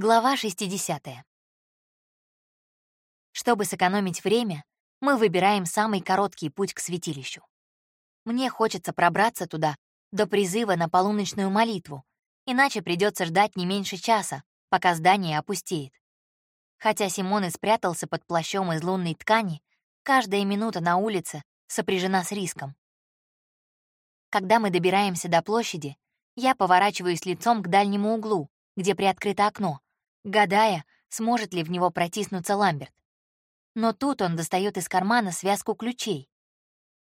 Глава 60. Чтобы сэкономить время, мы выбираем самый короткий путь к святилищу. Мне хочется пробраться туда до призыва на полуночную молитву, иначе придется ждать не меньше часа, пока здание опустеет. Хотя Симон и спрятался под плащом из лунной ткани, каждая минута на улице сопряжена с риском. Когда мы добираемся до площади, я поворачиваюсь лицом к дальнему углу, где приоткрыто окно, гадая, сможет ли в него протиснуться Ламберт. Но тут он достает из кармана связку ключей.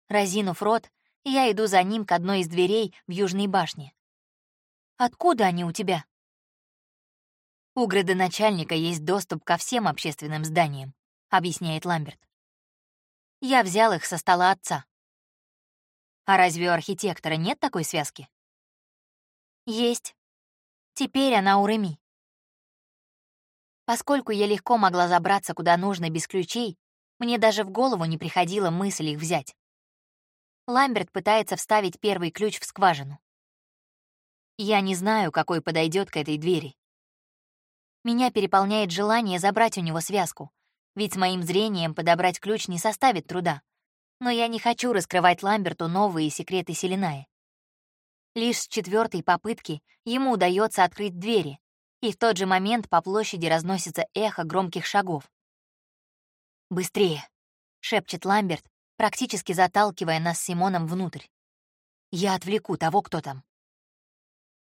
Разинув рот, я иду за ним к одной из дверей в Южной башне. «Откуда они у тебя?» «У градоначальника есть доступ ко всем общественным зданиям», — объясняет Ламберт. «Я взял их со стола отца». «А разве у архитектора нет такой связки?» «Есть. Теперь она у Реми. Поскольку я легко могла забраться куда нужно без ключей, мне даже в голову не приходила мысль их взять. Ламберт пытается вставить первый ключ в скважину. Я не знаю, какой подойдет к этой двери. Меня переполняет желание забрать у него связку, ведь с моим зрением подобрать ключ не составит труда. Но я не хочу раскрывать Ламберту новые секреты Селинаи. Лишь с четвертой попытки ему удается открыть двери, и в тот же момент по площади разносится эхо громких шагов. «Быстрее!» — шепчет Ламберт, практически заталкивая нас с Симоном внутрь. «Я отвлеку того, кто там».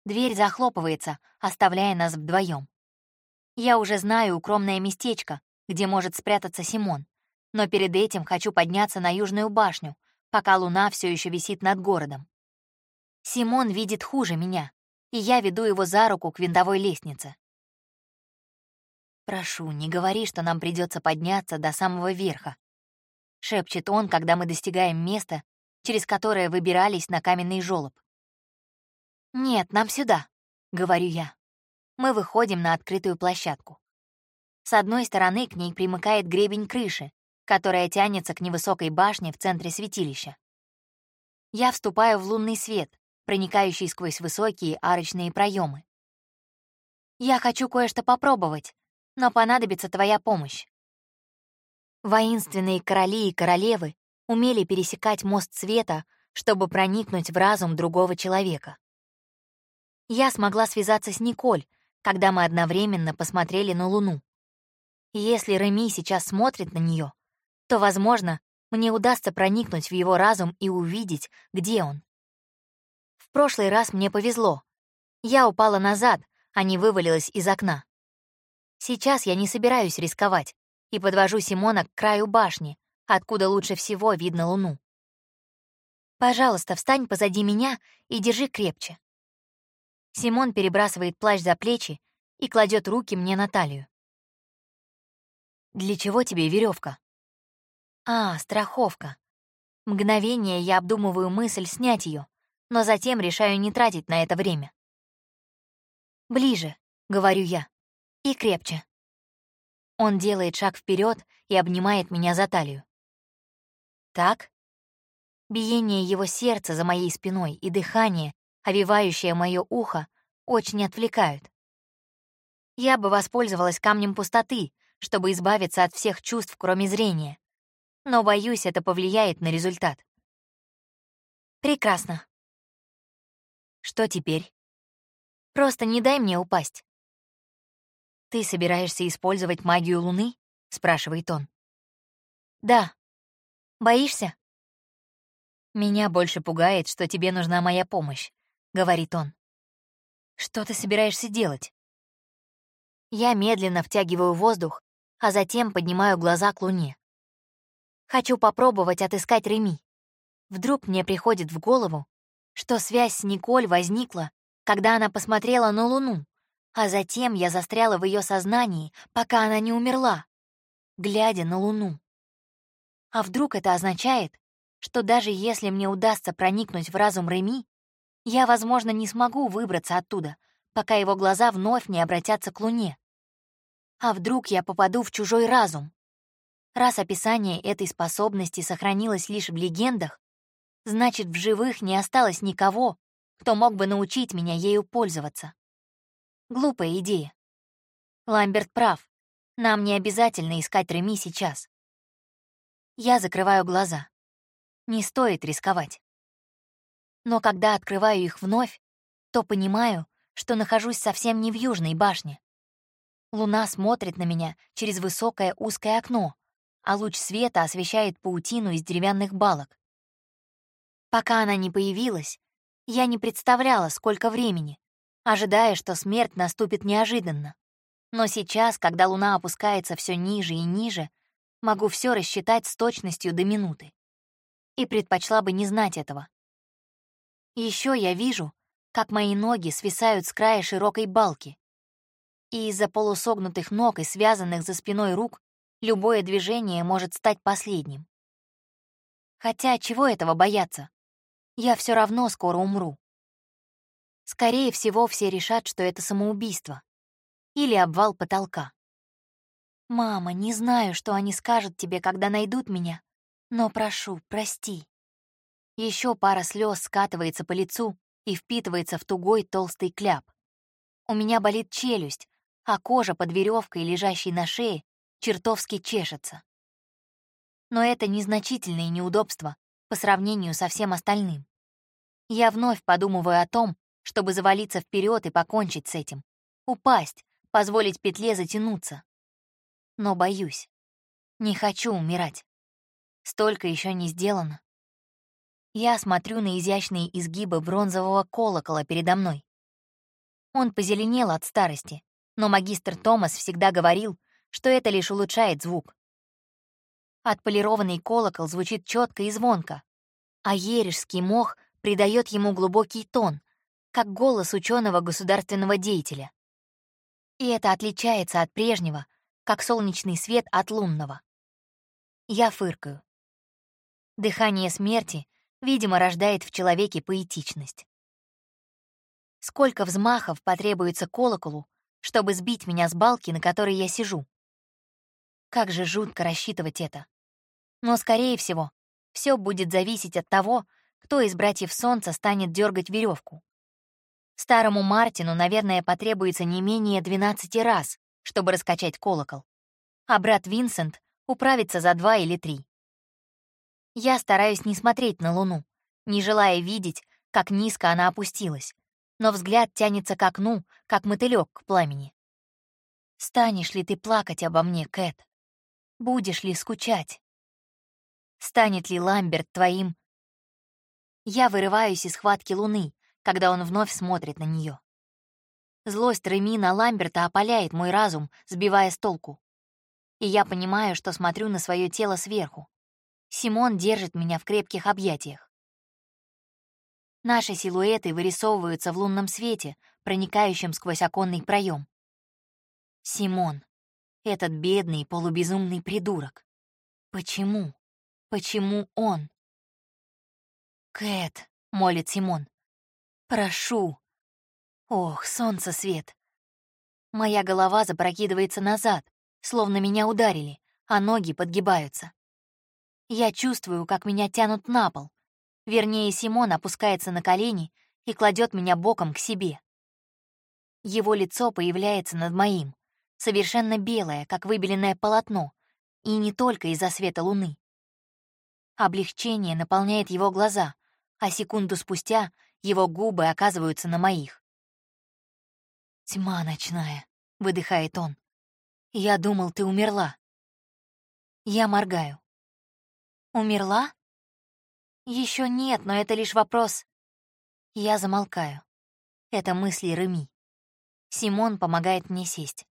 Дверь захлопывается, оставляя нас вдвоем. Я уже знаю укромное местечко, где может спрятаться Симон, но перед этим хочу подняться на Южную башню, пока луна все еще висит над городом. Симон видит хуже меня, и я веду его за руку к винтовой лестнице. «Прошу, не говори, что нам придется подняться до самого верха», — шепчет он, когда мы достигаем места, через которое выбирались на каменный жёлоб. «Нет, нам сюда», — говорю я. Мы выходим на открытую площадку. С одной стороны к ней примыкает гребень крыши, которая тянется к невысокой башне в центре святилища. Я вступаю в лунный свет, проникающий сквозь высокие арочные проемы. «Я хочу кое-что попробовать, но понадобится твоя помощь». Воинственные короли и королевы умели пересекать мост света, чтобы проникнуть в разум другого человека. Я смогла связаться с Николь, когда мы одновременно посмотрели на Луну. если Реми сейчас смотрит на нее, то, возможно, мне удастся проникнуть в его разум и увидеть, где он прошлый раз мне повезло. Я упала назад, а не вывалилась из окна. Сейчас я не собираюсь рисковать и подвожу Симона к краю башни, откуда лучше всего видно луну. «Пожалуйста, встань позади меня и держи крепче». Симон перебрасывает плащ за плечи и кладет руки мне на талию. «Для чего тебе веревка? «А, страховка». Мгновение я обдумываю мысль снять ее, но затем решаю не тратить на это время. «Ближе», — говорю я, — «и крепче». Он делает шаг вперед и обнимает меня за талию. Так? Биение его сердца за моей спиной и дыхание, овивающее мое ухо, очень отвлекают. Я бы воспользовалась камнем пустоты, чтобы избавиться от всех чувств, кроме зрения. Но, боюсь, это повлияет на результат. Прекрасно. Что теперь? Просто не дай мне упасть. «Ты собираешься использовать магию Луны?» — спрашивает он. «Да. Боишься?» «Меня больше пугает, что тебе нужна моя помощь», — говорит он. «Что ты собираешься делать?» Я медленно втягиваю воздух, а затем поднимаю глаза к Луне. Хочу попробовать отыскать Реми. Вдруг мне приходит в голову, что связь с Николь возникла, когда она посмотрела на Луну, а затем я застряла в ее сознании, пока она не умерла, глядя на Луну. А вдруг это означает, что даже если мне удастся проникнуть в разум Реми, я, возможно, не смогу выбраться оттуда, пока его глаза вновь не обратятся к Луне. А вдруг я попаду в чужой разум? Раз описание этой способности сохранилось лишь в легендах, Значит, в живых не осталось никого, кто мог бы научить меня ею пользоваться. Глупая идея. Ламберт прав. Нам не обязательно искать Реми сейчас. Я закрываю глаза. Не стоит рисковать. Но когда открываю их вновь, то понимаю, что нахожусь совсем не в Южной башне. Луна смотрит на меня через высокое узкое окно, а луч света освещает паутину из деревянных балок. Пока она не появилась, я не представляла, сколько времени, ожидая, что смерть наступит неожиданно. Но сейчас, когда луна опускается все ниже и ниже, могу все рассчитать с точностью до минуты. И предпочла бы не знать этого. Еще я вижу, как мои ноги свисают с края широкой балки, и из-за полусогнутых ног и связанных за спиной рук любое движение может стать последним. Хотя чего этого бояться? Я все равно скоро умру. Скорее всего, все решат, что это самоубийство. Или обвал потолка. «Мама, не знаю, что они скажут тебе, когда найдут меня, но прошу, прости». Еще пара слез скатывается по лицу и впитывается в тугой толстый кляп. У меня болит челюсть, а кожа под веревкой, лежащей на шее, чертовски чешется. Но это незначительные неудобства по сравнению со всем остальным. Я вновь подумываю о том, чтобы завалиться вперед и покончить с этим. Упасть, позволить петле затянуться. Но боюсь. Не хочу умирать. Столько еще не сделано. Я смотрю на изящные изгибы бронзового колокола передо мной. Он позеленел от старости, но магистр Томас всегда говорил, что это лишь улучшает звук. Отполированный колокол звучит четко и звонко, а ережский мох придает ему глубокий тон, как голос ученого государственного деятеля. И это отличается от прежнего, как солнечный свет от лунного. Я фыркаю. Дыхание смерти, видимо, рождает в человеке поэтичность. Сколько взмахов потребуется колоколу, чтобы сбить меня с балки, на которой я сижу. Как же жутко рассчитывать это. Но, скорее всего, все будет зависеть от того, кто из братьев Солнца станет дергать веревку. Старому Мартину, наверное, потребуется не менее 12 раз, чтобы раскачать колокол, а брат Винсент управится за два или три. Я стараюсь не смотреть на Луну, не желая видеть, как низко она опустилась, но взгляд тянется к окну, как мотылёк к пламени. Станешь ли ты плакать обо мне, Кэт? Будешь ли скучать? Станет ли Ламберт твоим? Я вырываюсь из схватки луны, когда он вновь смотрит на нее. Злость Реми на Ламберта опаляет мой разум, сбивая с толку. И я понимаю, что смотрю на свое тело сверху. Симон держит меня в крепких объятиях. Наши силуэты вырисовываются в лунном свете, проникающем сквозь оконный проем. Симон, этот бедный полубезумный придурок. Почему? Почему он? «Кэт», — молит Симон, — «прошу». Ох, солнце свет. Моя голова запрокидывается назад, словно меня ударили, а ноги подгибаются. Я чувствую, как меня тянут на пол, Вернее, Симон опускается на колени и кладет меня боком к себе. Его лицо появляется над моим, совершенно белое, как выбеленное полотно, и не только из-за света луны. Облегчение наполняет его глаза, а секунду спустя его губы оказываются на моих. «Тьма ночная», — выдыхает он. «Я думал, ты умерла». Я моргаю. «Умерла?» Еще нет, но это лишь вопрос. Я замолкаю. Это мысли Реми. Симон помогает мне сесть.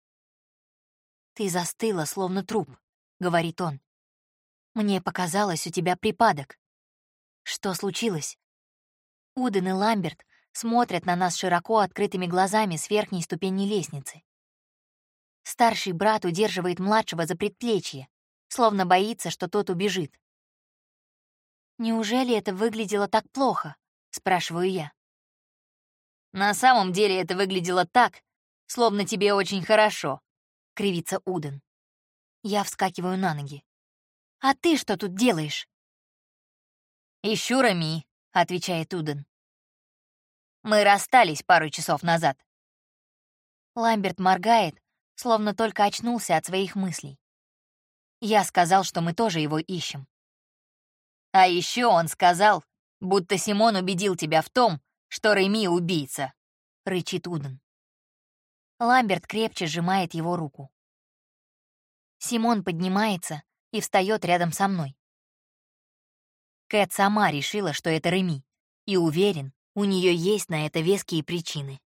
«Ты застыла, словно труп», — говорит он. «Мне показалось, у тебя припадок. Что случилось?» Уден и Ламберт смотрят на нас широко открытыми глазами с верхней ступени лестницы. Старший брат удерживает младшего за предплечье, словно боится, что тот убежит. «Неужели это выглядело так плохо?» — спрашиваю я. «На самом деле это выглядело так, словно тебе очень хорошо», — кривится Уден. Я вскакиваю на ноги. «А ты что тут делаешь?» «Ищу Рами», — отвечает Уден. «Мы расстались пару часов назад». Ламберт моргает, словно только очнулся от своих мыслей. Я сказал, что мы тоже его ищем. А еще он сказал, будто Симон убедил тебя в том, что Реми — убийца», — рычит Уден. Ламберт крепче сжимает его руку. Симон поднимается и встает рядом со мной. Кэт сама решила, что это Реми, и уверен, у нее есть на это веские причины.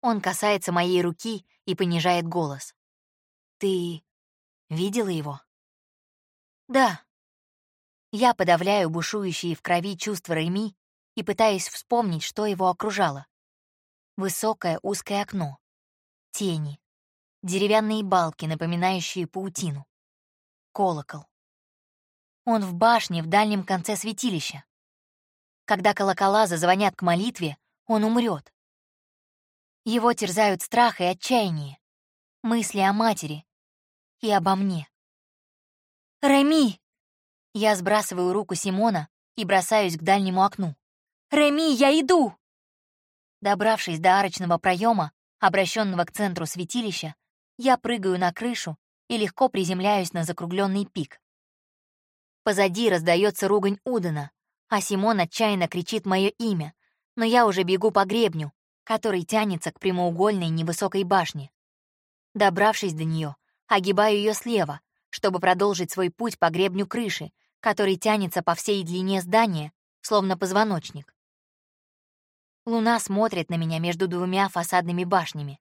Он касается моей руки и понижает голос. «Ты видела его?» «Да», я подавляю бушующие в крови чувства Реми и пытаюсь вспомнить, что его окружало. Высокое узкое окно, тени, деревянные балки, напоминающие паутину, колокол. Он в башне в дальнем конце святилища. Когда колокола зазвонят к молитве, он умрет. Его терзают страх и отчаяние, мысли о матери и обо мне. «Реми!» Я сбрасываю руку Симона и бросаюсь к дальнему окну. «Реми, я иду!» Добравшись до арочного проема, обращенного к центру святилища, я прыгаю на крышу и легко приземляюсь на закругленный пик. Позади раздается ругань Удена, а Симон отчаянно кричит мое имя, но я уже бегу по гребню, который тянется к прямоугольной невысокой башне. Добравшись до нее, огибаю ее слева, чтобы продолжить свой путь по гребню крыши, который тянется по всей длине здания, словно позвоночник. Луна смотрит на меня между двумя фасадными башнями.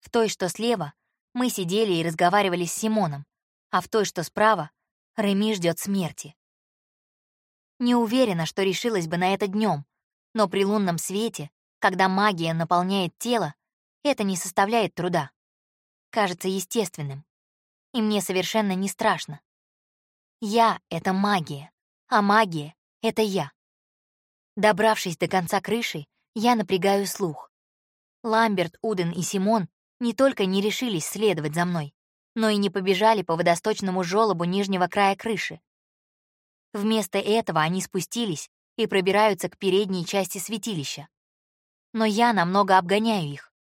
В той, что слева, мы сидели и разговаривали с Симоном, а в той, что справа, Реми ждет смерти. Не уверена, что решилась бы на это днем, но при лунном свете, когда магия наполняет тело, это не составляет труда. Кажется естественным. И мне совершенно не страшно. Я — это магия, а магия — это я. Добравшись до конца крыши, я напрягаю слух. Ламберт, Уден и Симон не только не решились следовать за мной, но и не побежали по водосточному желобу нижнего края крыши. Вместо этого они спустились и пробираются к передней части святилища. Но я намного обгоняю их.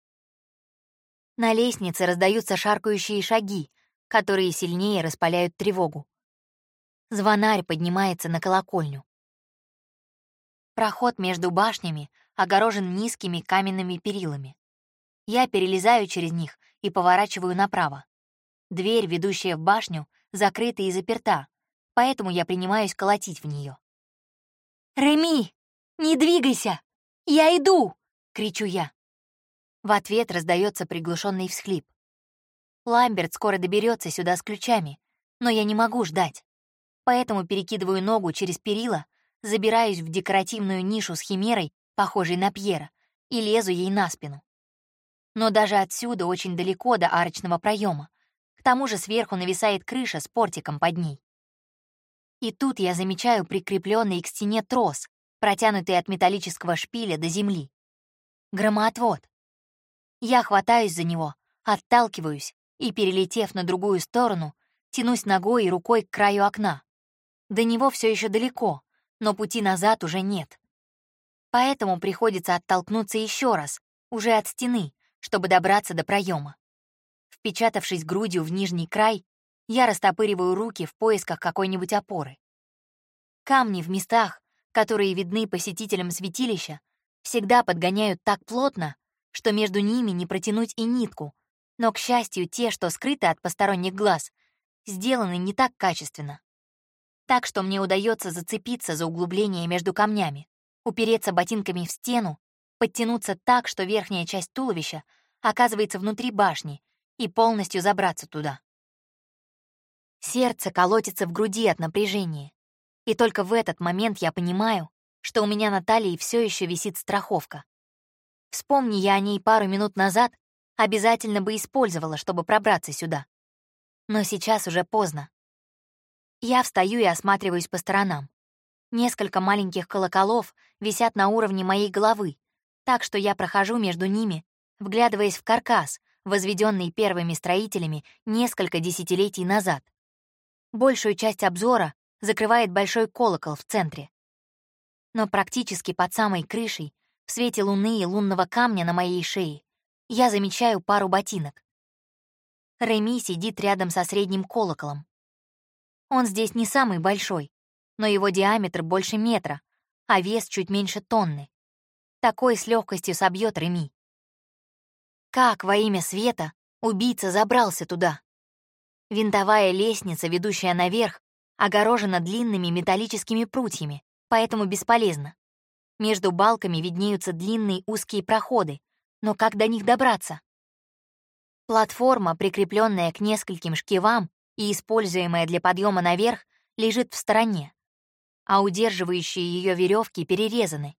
На лестнице раздаются шаркающие шаги, которые сильнее распаляют тревогу. Звонарь поднимается на колокольню. Проход между башнями огорожен низкими каменными перилами. Я перелезаю через них и поворачиваю направо. Дверь, ведущая в башню, закрыта и заперта, поэтому я принимаюсь колотить в нее. «Реми, не двигайся! Я иду!» — кричу я. В ответ раздается приглушенный всхлип. Ламберт скоро доберется сюда с ключами, но я не могу ждать поэтому перекидываю ногу через перила, забираюсь в декоративную нишу с химерой, похожей на Пьера, и лезу ей на спину. Но даже отсюда очень далеко до арочного проема. К тому же сверху нависает крыша с портиком под ней. И тут я замечаю прикрепленный к стене трос, протянутый от металлического шпиля до земли. Громоотвод. Я хватаюсь за него, отталкиваюсь и, перелетев на другую сторону, тянусь ногой и рукой к краю окна. До него все еще далеко, но пути назад уже нет. Поэтому приходится оттолкнуться еще раз, уже от стены, чтобы добраться до проема. Впечатавшись грудью в нижний край, я растопыриваю руки в поисках какой-нибудь опоры. Камни в местах, которые видны посетителям святилища, всегда подгоняют так плотно, что между ними не протянуть и нитку, но, к счастью, те, что скрыты от посторонних глаз, сделаны не так качественно так что мне удается зацепиться за углубление между камнями, упереться ботинками в стену, подтянуться так, что верхняя часть туловища оказывается внутри башни, и полностью забраться туда. Сердце колотится в груди от напряжения, и только в этот момент я понимаю, что у меня на талии все еще висит страховка. Вспомни я о ней пару минут назад, обязательно бы использовала, чтобы пробраться сюда. Но сейчас уже поздно. Я встаю и осматриваюсь по сторонам. Несколько маленьких колоколов висят на уровне моей головы, так что я прохожу между ними, вглядываясь в каркас, возведенный первыми строителями несколько десятилетий назад. Большую часть обзора закрывает большой колокол в центре. Но практически под самой крышей, в свете луны и лунного камня на моей шее, я замечаю пару ботинок, Реми сидит рядом со средним колоколом. Он здесь не самый большой, но его диаметр больше метра, а вес чуть меньше тонны. Такой с легкостью собьет Реми. Как во имя света убийца забрался туда? Винтовая лестница, ведущая наверх, огорожена длинными металлическими прутьями, поэтому бесполезно. Между балками виднеются длинные узкие проходы, но как до них добраться? Платформа, прикрепленная к нескольким шкивам и используемая для подъема наверх, лежит в стороне, а удерживающие ее веревки перерезаны.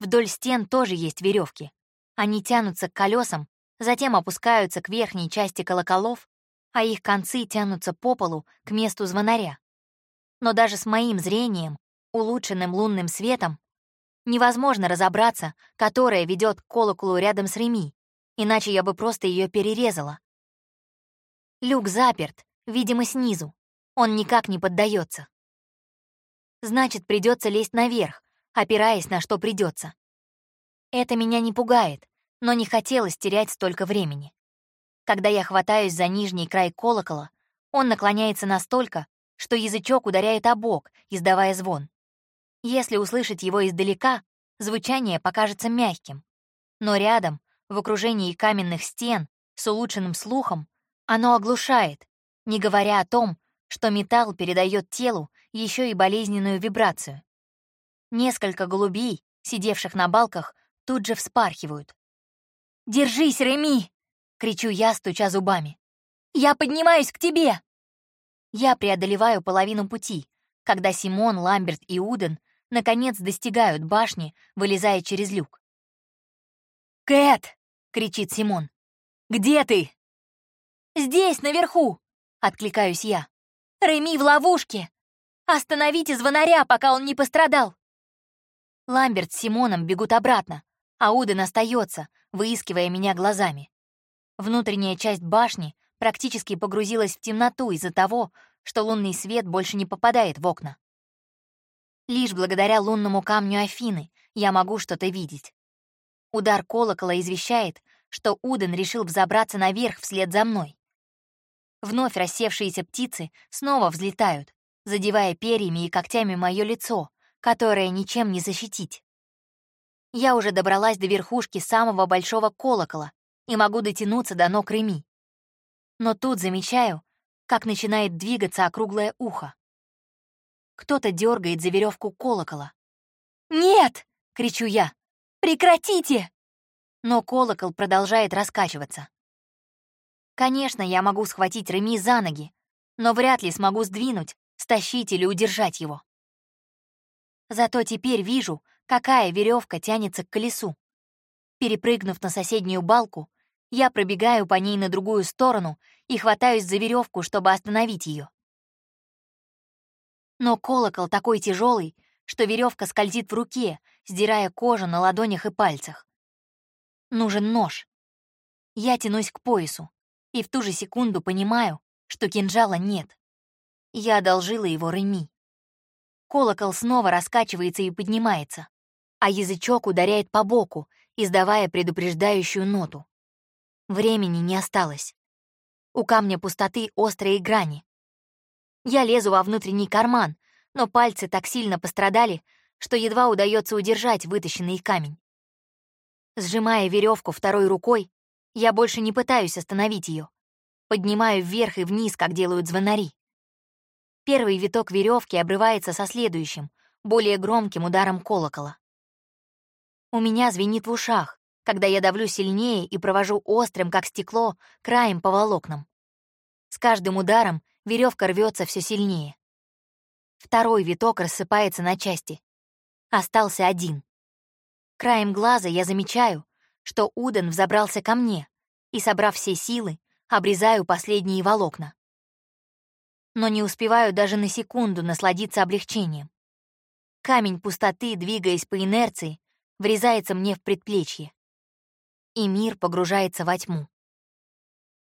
Вдоль стен тоже есть веревки. Они тянутся к колесам, затем опускаются к верхней части колоколов, а их концы тянутся по полу к месту звонаря. Но даже с моим зрением, улучшенным лунным светом, невозможно разобраться, которая ведет к колоколу рядом с Реми, иначе я бы просто ее перерезала. Люк заперт, видимо, снизу. Он никак не поддается. Значит, придется лезть наверх, опираясь на что придется. Это меня не пугает, но не хотелось терять столько времени. Когда я хватаюсь за нижний край колокола, он наклоняется настолько, что язычок ударяет о бок, издавая звон. Если услышать его издалека, звучание покажется мягким. Но рядом, в окружении каменных стен, с улучшенным слухом, оно оглушает, не говоря о том, что металл передает телу еще и болезненную вибрацию. Несколько голубей, сидевших на балках, тут же вспархивают. «Держись, Реми!» — кричу я, стуча зубами. «Я поднимаюсь к тебе!» Я преодолеваю половину пути, когда Симон, Ламберт и Уден наконец достигают башни, вылезая через люк. «Кэт!» — кричит Симон. «Где ты?» «Здесь, наверху!» — откликаюсь я. «Реми в ловушке! Остановите звонаря, пока он не пострадал!» Ламберт с Симоном бегут обратно, а Уден остается, выискивая меня глазами. Внутренняя часть башни практически погрузилась в темноту из-за того, что лунный свет больше не попадает в окна. Лишь благодаря лунному камню Афины я могу что-то видеть. Удар колокола извещает, что Уден решил взобраться наверх вслед за мной. Вновь рассевшиеся птицы снова взлетают, задевая перьями и когтями мое лицо, которое ничем не защитить. Я уже добралась до верхушки самого большого колокола и могу дотянуться до ног Реми. Но тут замечаю, как начинает двигаться округлое ухо. Кто-то дергает за веревку колокола. «Нет!» — кричу я. «Прекратите!» Но колокол продолжает раскачиваться. Конечно, я могу схватить Реми за ноги, но вряд ли смогу сдвинуть, стащить или удержать его. Зато теперь вижу, какая веревка тянется к колесу. Перепрыгнув на соседнюю балку, я пробегаю по ней на другую сторону и хватаюсь за веревку, чтобы остановить ее. Но колокол такой тяжелый, что веревка скользит в руке, сдирая кожу на ладонях и пальцах. Нужен нож. Я тянусь к поясу и в ту же секунду понимаю, что кинжала нет. Я одолжила его Реми. Колокол снова раскачивается и поднимается, а язычок ударяет по боку, издавая предупреждающую ноту. Времени не осталось. У камня пустоты острые грани. Я лезу во внутренний карман, но пальцы так сильно пострадали, что едва удается удержать вытащенный камень. Сжимая веревку второй рукой, я больше не пытаюсь остановить ее. Поднимаю вверх и вниз, как делают звонари. Первый виток веревки обрывается со следующим, более громким ударом колокола. У меня звенит в ушах, когда я давлю сильнее и провожу острым, как стекло, краем по волокнам. С каждым ударом веревка рвется все сильнее. Второй виток рассыпается на части. Остался один. Краем глаза я замечаю, что Уден взобрался ко мне, и, собрав все силы, обрезаю последние волокна. Но не успеваю даже на секунду насладиться облегчением. Камень пустоты, двигаясь по инерции, врезается мне в предплечье. И мир погружается во тьму.